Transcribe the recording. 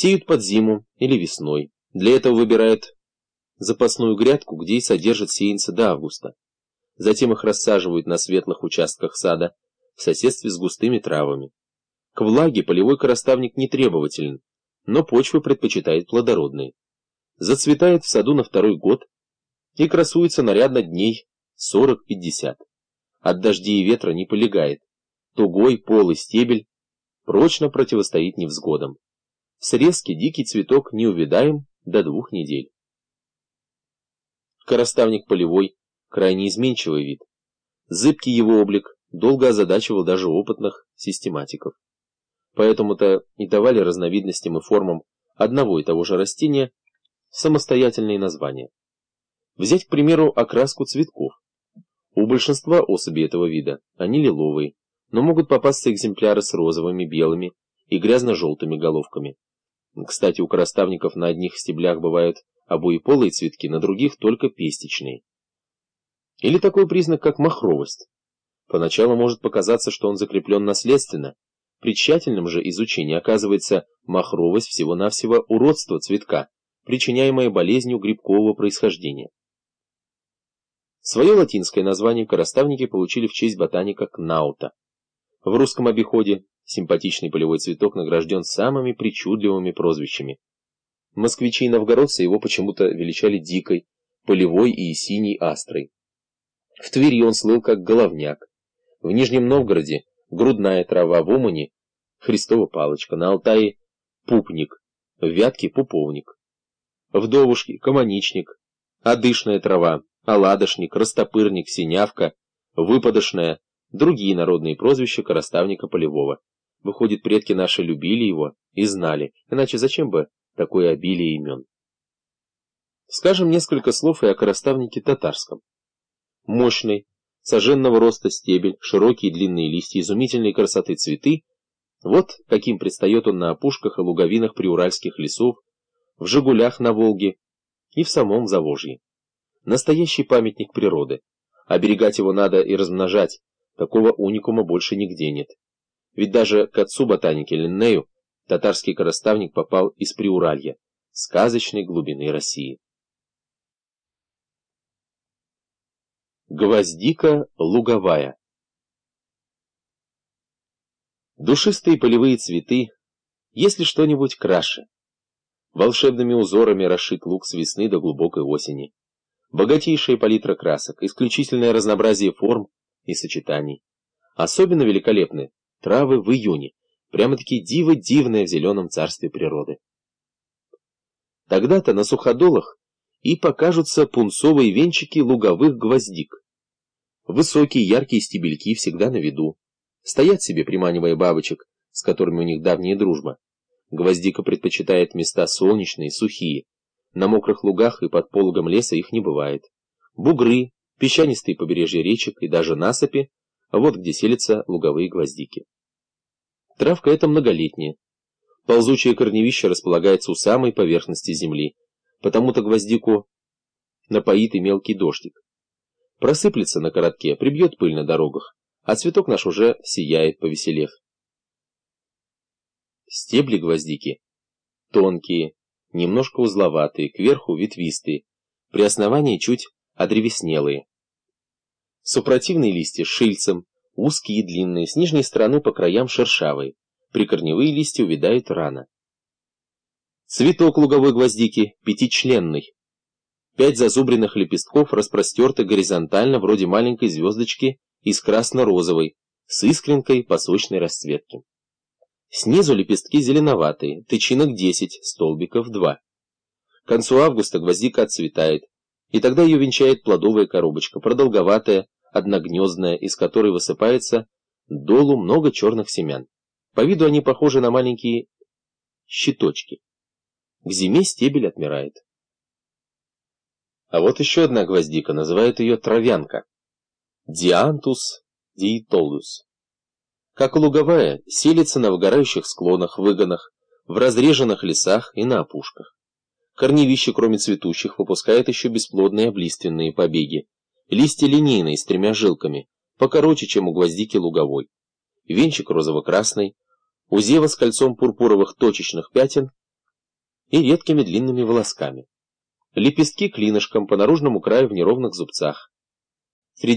Сеют под зиму или весной. Для этого выбирают запасную грядку, где и содержат сеянца до августа. Затем их рассаживают на светлых участках сада в соседстве с густыми травами. К влаге полевой короставник не требователен, но почвы предпочитает плодородные. Зацветает в саду на второй год и красуется нарядно дней 40-50. От дождей и ветра не полегает. Тугой, полый стебель прочно противостоит невзгодам. В срезке дикий цветок не увядаем до двух недель. Короставник полевой – крайне изменчивый вид. Зыбкий его облик долго озадачивал даже опытных систематиков. Поэтому-то и давали разновидностям и формам одного и того же растения самостоятельные названия. Взять, к примеру, окраску цветков. У большинства особей этого вида они лиловые, но могут попасться экземпляры с розовыми, белыми и грязно-желтыми головками. Кстати, у короставников на одних стеблях бывают обоеполые цветки, на других только пестичные. Или такой признак, как махровость. Поначалу может показаться, что он закреплен наследственно. При тщательном же изучении оказывается махровость всего-навсего уродство цветка, причиняемое болезнью грибкового происхождения. Свое латинское название короставники получили в честь ботаника Кнаута. В русском обиходе симпатичный полевой цветок награжден самыми причудливыми прозвищами. Москвичи и новгородцы его почему-то величали дикой, полевой и синей астрой. В Твери он слыл как головняк. В Нижнем Новгороде грудная трава, в Умане Христова палочка, на Алтае пупник, в Вятке пуповник. Довушке каманичник, одышная трава, оладошник, растопырник, синявка, выпадошная, другие народные прозвища короставника полевого. Выходит, предки наши любили его и знали, иначе зачем бы такое обилие имен? Скажем несколько слов и о короставнике татарском. Мощный, соженного роста стебель, широкие длинные листья, изумительной красоты цветы, вот каким предстает он на опушках и луговинах приуральских лесов, в Жигулях на Волге и в самом Заволжье. Настоящий памятник природы. Оберегать его надо и размножать, такого уникума больше нигде нет. Ведь даже к отцу ботаники Линнею татарский короставник попал из Приуралья, сказочной глубины России. Гвоздика луговая Душистые полевые цветы, если что-нибудь краше. Волшебными узорами расшит лук с весны до глубокой осени. Богатейшая палитра красок, исключительное разнообразие форм и сочетаний. Особенно великолепны травы в июне, прямо-таки диво дивное в зеленом царстве природы. Тогда-то на суходолах и покажутся пунцовые венчики луговых гвоздик. Высокие яркие стебельки всегда на виду. Стоят себе, приманивая бабочек, с которыми у них давняя дружба. Гвоздика предпочитает места солнечные, сухие. На мокрых лугах и под пологом леса их не бывает. Бугры, песчанистые побережья речек и даже насыпи вот где селятся луговые гвоздики. Травка эта многолетняя. Ползучее корневище располагается у самой поверхности земли, потому-то гвоздику напоит и мелкий дождик. Просыплется на коротке, прибьет пыль на дорогах, а цветок наш уже сияет, повеселев. Стебли гвоздики тонкие, немножко узловатые, кверху ветвистые, при основании чуть одревеснелые. Супротивные листья шильцем, узкие и длинные, с нижней стороны по краям шершавые. Прикорневые листья увядают рано. Цветок луговой гвоздики пятичленный. Пять зазубренных лепестков распростерты горизонтально вроде маленькой звездочки из красно-розовой, с искренкой по сочной расцветке. Снизу лепестки зеленоватые, тычинок 10, столбиков 2. К концу августа гвоздика отцветает, и тогда ее венчает плодовая коробочка, продолговатая, одногнездная, из которой высыпается долу много черных семян. По виду они похожи на маленькие щиточки. К зиме стебель отмирает. А вот еще одна гвоздика, называют ее травянка. Диантус диетолус. Как луговая, селится на выгорающих склонах, выгонах, в разреженных лесах и на опушках. Корневище, кроме цветущих, выпускает еще бесплодные облиственные побеги, Листья линейные, с тремя жилками, покороче, чем у гвоздики луговой. Венчик розово-красный, узева с кольцом пурпуровых точечных пятен, и редкими длинными волосками. Лепестки клинышком по наружному краю в неровных зубцах.